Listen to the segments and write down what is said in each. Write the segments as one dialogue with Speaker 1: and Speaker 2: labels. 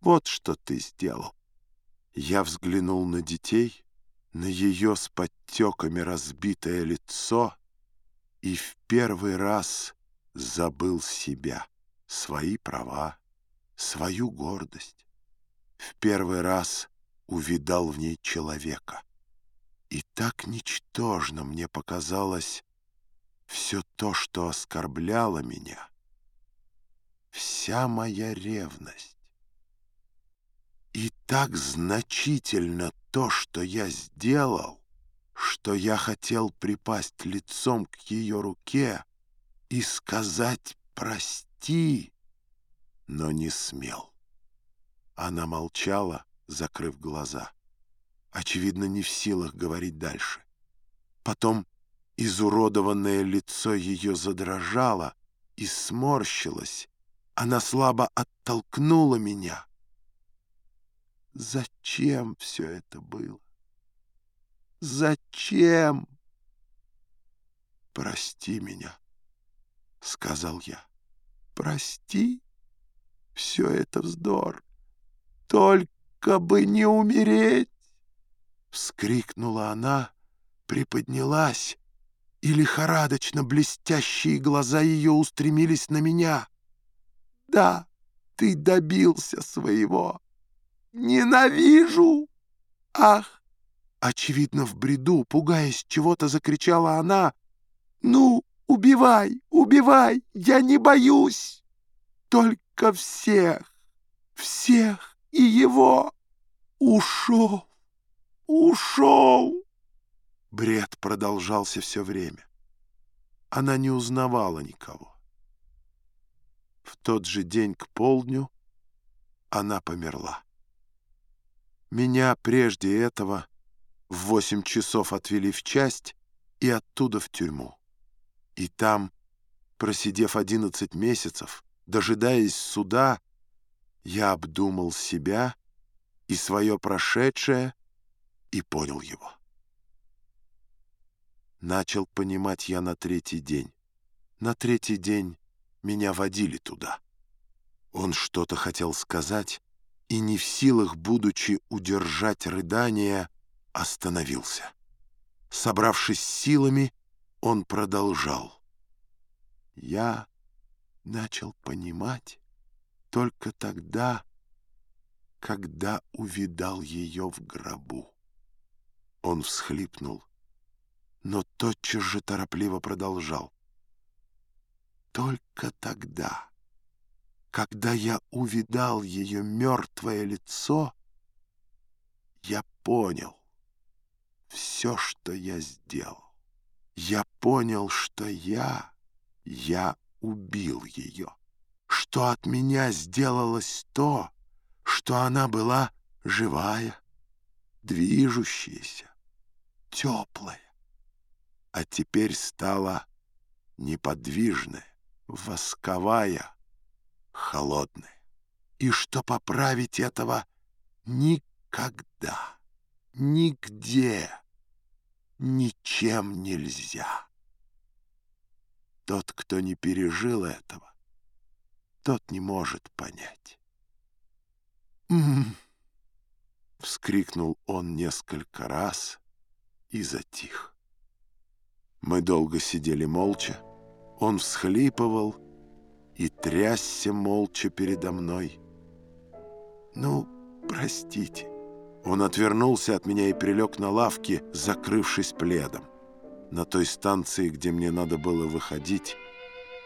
Speaker 1: Вот что ты сделал. Я взглянул на детей, на ее с подтеками разбитое лицо и в первый раз забыл себя, свои права, свою гордость. В первый раз увидал в ней человека. И так ничтожно мне показалось все то, что оскорбляло меня, вся моя ревность. Так значительно то, что я сделал, что я хотел припасть лицом к ее руке и сказать «прости», но не смел. Она молчала, закрыв глаза, очевидно, не в силах говорить дальше. Потом изуродованное лицо ее задрожало и сморщилось. Она слабо оттолкнула меня. Зачем все это было? Зачем? «Прости меня», — сказал я. «Прости? Все это вздор. Только бы не умереть!» Вскрикнула она, приподнялась, и лихорадочно блестящие глаза ее устремились на меня. «Да, ты добился своего. Ненавижу! Ах, Очевидно, в бреду, пугаясь чего-то, закричала она. «Ну, убивай, убивай, я не боюсь! Только всех, всех и его! Ушел, ушел!» Бред продолжался все время. Она не узнавала никого. В тот же день к полдню она померла. Меня прежде этого в восемь часов отвели в часть и оттуда в тюрьму. И там, просидев одиннадцать месяцев, дожидаясь суда, я обдумал себя и свое прошедшее и понял его. Начал понимать я на третий день. На третий день меня водили туда. Он что-то хотел сказать, и не в силах, будучи удержать рыдания, остановился. Собравшись силами, он продолжал. Я начал понимать только тогда, когда увидал ее в гробу. Он всхлипнул, но тотчас же торопливо продолжал. Только тогда, когда я увидал ее мертвое лицо, я понял, все, что я сделал. Я понял, что я, я убил ее, что от меня сделалось то, что она была живая, движущаяся, теплая, а теперь стала неподвижная, восковая, холодная, и что поправить этого никогда нигде, ничем нельзя. Тот, кто не пережил этого, тот не может понять. «М -м -м вскрикнул он несколько раз и затих. Мы долго сидели молча, он всхлипывал и трясся молча передо мной. «Ну, простите». Он отвернулся от меня и прилег на лавке, закрывшись пледом. На той станции, где мне надо было выходить,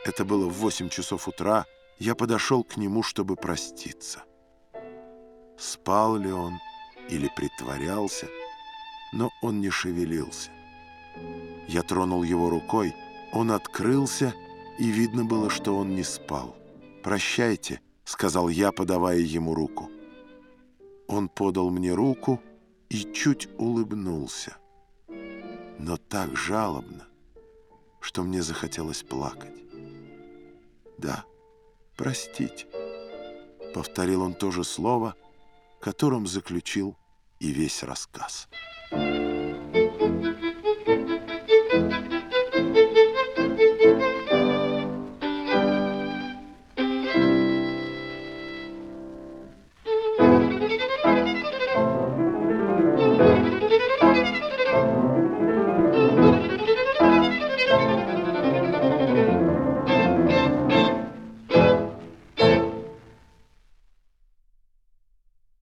Speaker 1: это было в восемь часов утра, я подошел к нему, чтобы проститься. Спал ли он или притворялся, но он не шевелился. Я тронул его рукой, он открылся, и видно было, что он не спал. «Прощайте», — сказал я, подавая ему руку. Он подал мне руку и чуть улыбнулся, но так жалобно, что мне захотелось плакать. «Да, простите», — повторил он то же слово, которым заключил и весь рассказ.